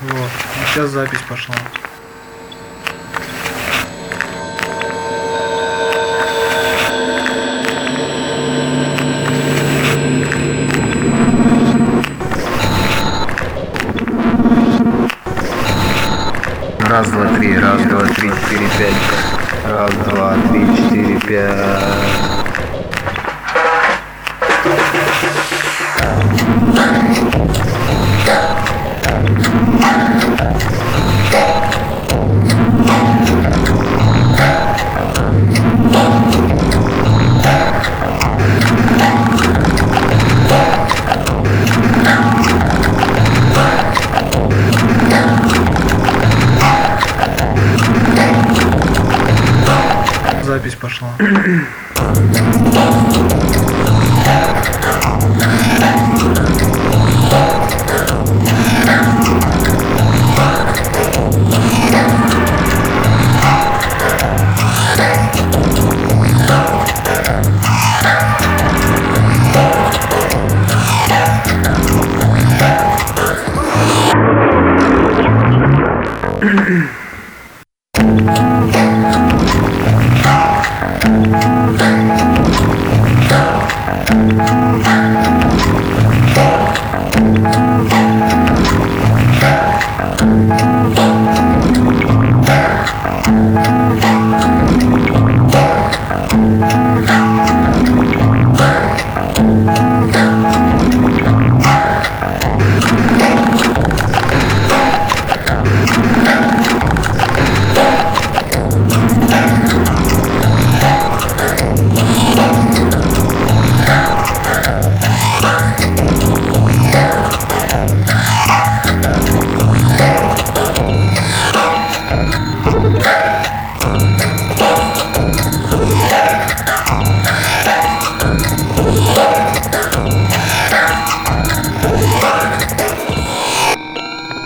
Вот. Сейчас запись пошла. Раз, два, три, раз, два, три, четыре, пять. Раз, два, три, четыре, пять. Пошла.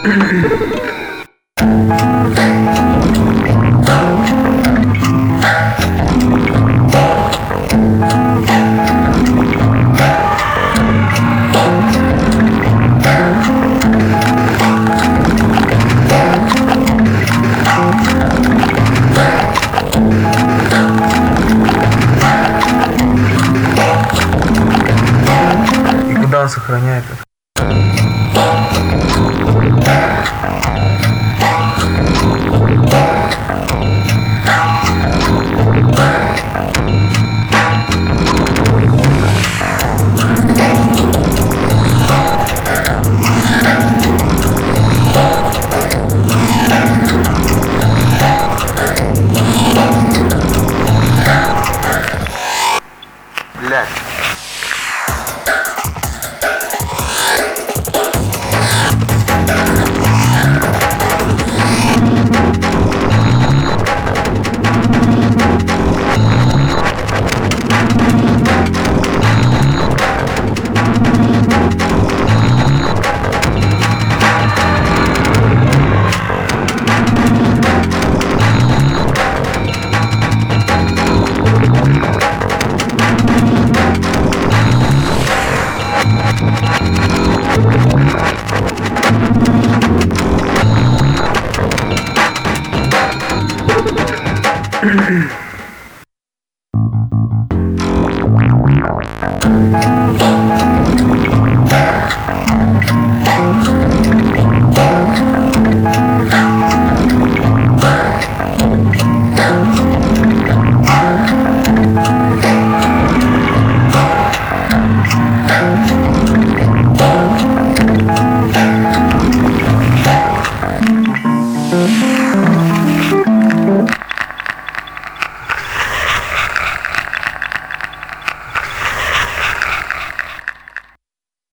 Ha ha ha ha!